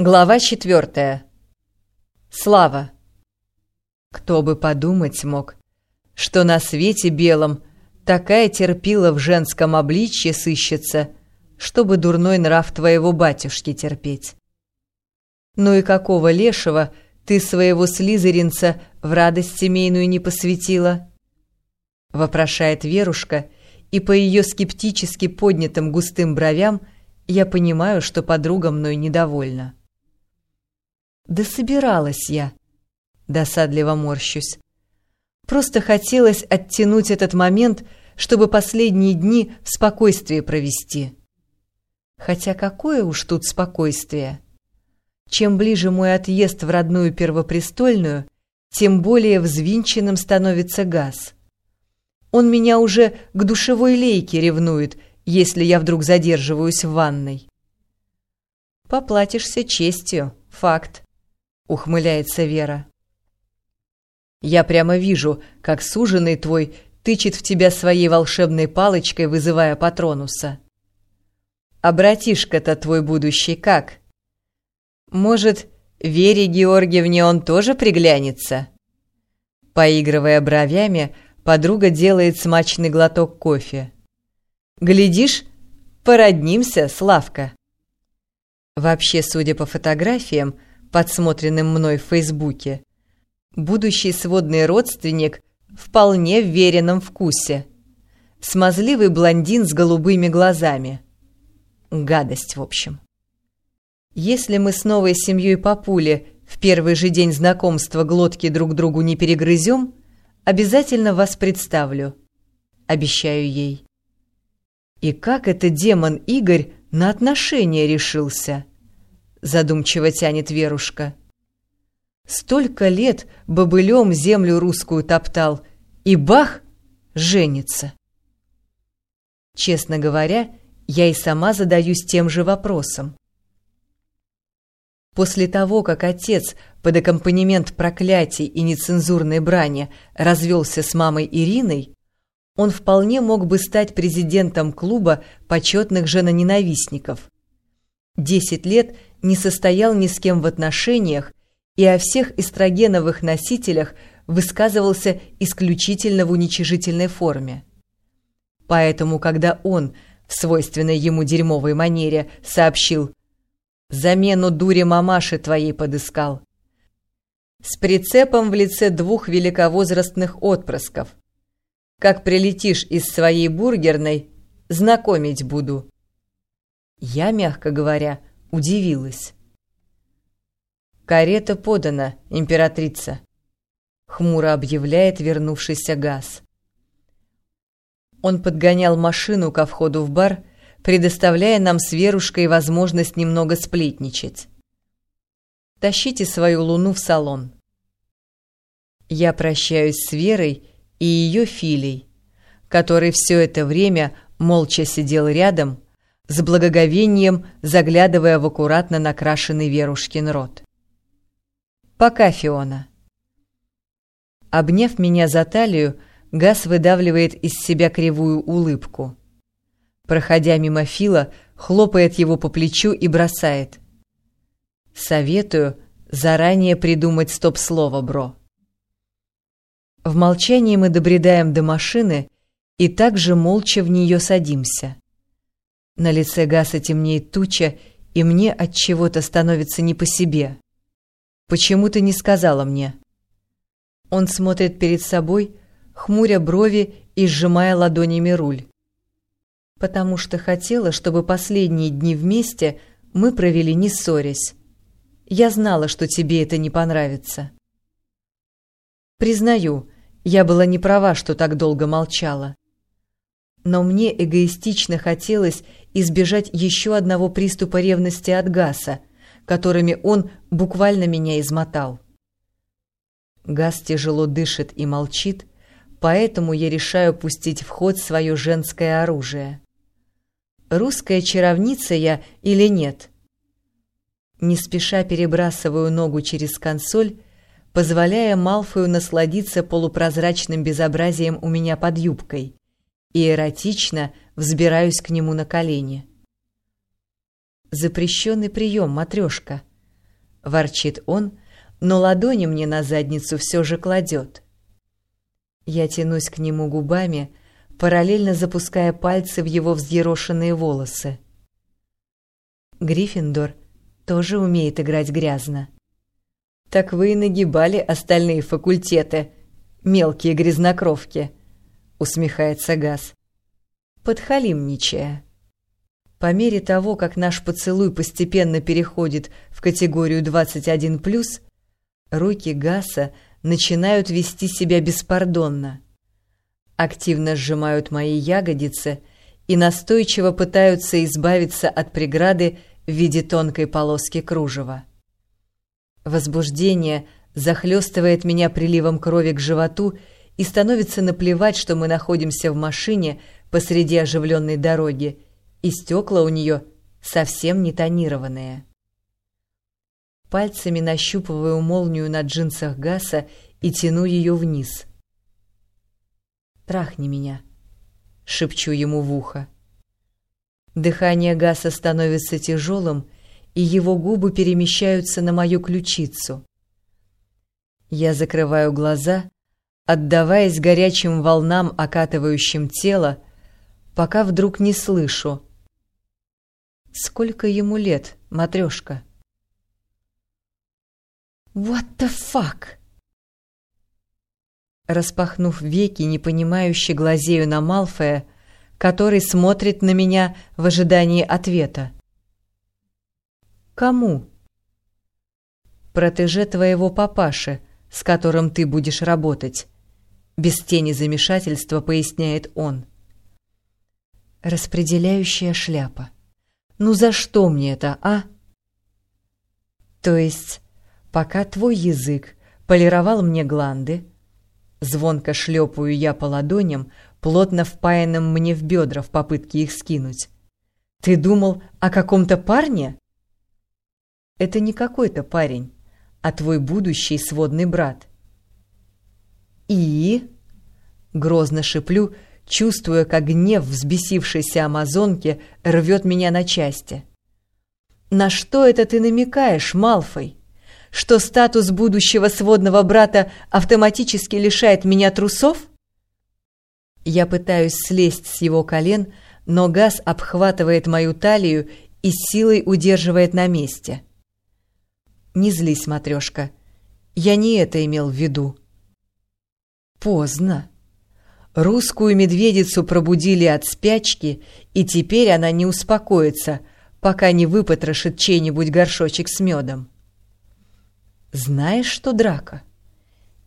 Глава четвертая. Слава. Кто бы подумать мог, что на свете белом такая терпила в женском обличье сыщется, чтобы дурной нрав твоего батюшки терпеть. Ну и какого лешего ты своего слизеринца в радость семейную не посвятила? Вопрошает Верушка, и по ее скептически поднятым густым бровям я понимаю, что подруга мной недовольна. Да собиралась я. Досадливо морщусь. Просто хотелось оттянуть этот момент, чтобы последние дни в спокойствии провести. Хотя какое уж тут спокойствие. Чем ближе мой отъезд в родную первопрестольную, тем более взвинченным становится газ. Он меня уже к душевой лейке ревнует, если я вдруг задерживаюсь в ванной. Поплатишься честью, факт ухмыляется Вера. Я прямо вижу, как суженый твой тычет в тебя своей волшебной палочкой, вызывая Патронуса. А братишка-то твой будущий как? Может, Вере Георгиевне он тоже приглянется? Поигрывая бровями, подруга делает смачный глоток кофе. Глядишь, породнимся, Славка. Вообще, судя по фотографиям, подсмотренным мной в Фейсбуке, будущий сводный родственник вполне в веренном вкусе. Смазливый блондин с голубыми глазами. Гадость, в общем. Если мы с новой семьей Папули в первый же день знакомства глотки друг другу не перегрызем, обязательно вас представлю. Обещаю ей. И как это демон Игорь на отношения решился? Задумчиво тянет Верушка. Столько лет бобылем землю русскую топтал, и бах, женится. Честно говоря, я и сама задаюсь тем же вопросом. После того, как отец под аккомпанемент проклятий и нецензурной брани развелся с мамой Ириной, он вполне мог бы стать президентом клуба почетных женоненавистников. Десять лет – не состоял ни с кем в отношениях и о всех эстрогеновых носителях высказывался исключительно в уничижительной форме. Поэтому, когда он в свойственной ему дерьмовой манере сообщил «Замену дуре мамаши твоей подыскал», с прицепом в лице двух великовозрастных отпрысков. Как прилетишь из своей бургерной, знакомить буду. Я, мягко говоря, удивилась. «Карета подана, императрица», — хмуро объявляет вернувшийся газ. Он подгонял машину ко входу в бар, предоставляя нам с Верушкой возможность немного сплетничать. «Тащите свою луну в салон». Я прощаюсь с Верой и ее Филей, который все это время молча сидел рядом, с благоговением заглядывая в аккуратно накрашенный Верушкин рот. «Пока, Фиона». Обняв меня за талию, Газ выдавливает из себя кривую улыбку. Проходя мимо Фила, хлопает его по плечу и бросает. «Советую заранее придумать стоп-слово, бро». В молчании мы добредаем до машины и также молча в нее садимся. На лице Гаса темнеет туча, и мне от чего-то становится не по себе. Почему ты не сказала мне? Он смотрит перед собой, хмуря брови и сжимая ладонями руль. Потому что хотела, чтобы последние дни вместе мы провели не ссорясь. Я знала, что тебе это не понравится. Признаю, я была не права, что так долго молчала. Но мне эгоистично хотелось избежать еще одного приступа ревности от Гаса, которыми он буквально меня измотал. Газ тяжело дышит и молчит, поэтому я решаю пустить в ход свое женское оружие. Русская чаровница я или нет? Не спеша перебрасываю ногу через консоль, позволяя Малфою насладиться полупрозрачным безобразием у меня под юбкой, и эротично взбираюсь к нему на колени. «Запрещенный прием, матрешка», — ворчит он, но ладони мне на задницу все же кладет. Я тянусь к нему губами, параллельно запуская пальцы в его взъерошенные волосы. Гриффиндор тоже умеет играть грязно. Так вы и нагибали остальные факультеты, мелкие грязнокровки, усмехается Газ. Подхалимничая. По мере того, как наш поцелуй постепенно переходит в категорию 21+, руки Гаса начинают вести себя беспардонно. Активно сжимают мои ягодицы и настойчиво пытаются избавиться от преграды в виде тонкой полоски кружева. Возбуждение захлестывает меня приливом крови к животу и становится наплевать, что мы находимся в машине посреди оживленной дороги, и стекла у нее совсем не тонированные. Пальцами нащупываю молнию на джинсах Гаса и тяну ее вниз. «Трахни меня», — шепчу ему в ухо. Дыхание Гаса становится тяжелым, и его губы перемещаются на мою ключицу. Я закрываю глаза, отдаваясь горячим волнам, окатывающим тело, пока вдруг не слышу. «Сколько ему лет, матрешка?» «What the fuck?» Распахнув веки, непонимающе глазею на Малфоя, который смотрит на меня в ожидании ответа. «Кому?» «Протеже твоего папаши, с которым ты будешь работать», — без тени замешательства поясняет он. «Распределяющая шляпа. Ну за что мне это, а?» «То есть Пока твой язык полировал мне гланды, звонко шлепаю я по ладоням, плотно впаянным мне в бедра в попытке их скинуть. Ты думал о каком-то парне? Это не какой-то парень, а твой будущий сводный брат. И... Грозно шиплю, чувствуя, как гнев взбесившейся амазонки рвет меня на части. «На что это ты намекаешь, Малфой?» что статус будущего сводного брата автоматически лишает меня трусов? Я пытаюсь слезть с его колен, но газ обхватывает мою талию и силой удерживает на месте. Не злись, матрешка. Я не это имел в виду. Поздно. Русскую медведицу пробудили от спячки, и теперь она не успокоится, пока не выпотрошит чей-нибудь горшочек с медом. «Знаешь что, драка?»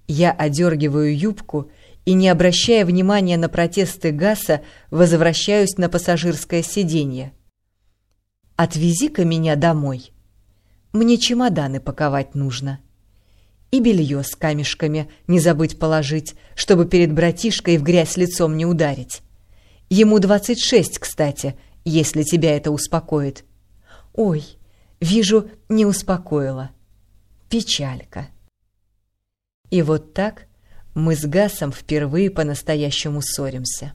Я одергиваю юбку и, не обращая внимания на протесты Гаса, возвращаюсь на пассажирское сиденье. «Отвези-ка меня домой. Мне чемоданы паковать нужно. И белье с камешками не забыть положить, чтобы перед братишкой в грязь лицом не ударить. Ему двадцать шесть, кстати, если тебя это успокоит. Ой, вижу, не успокоила» печалька. И вот так мы с Гасом впервые по-настоящему ссоримся.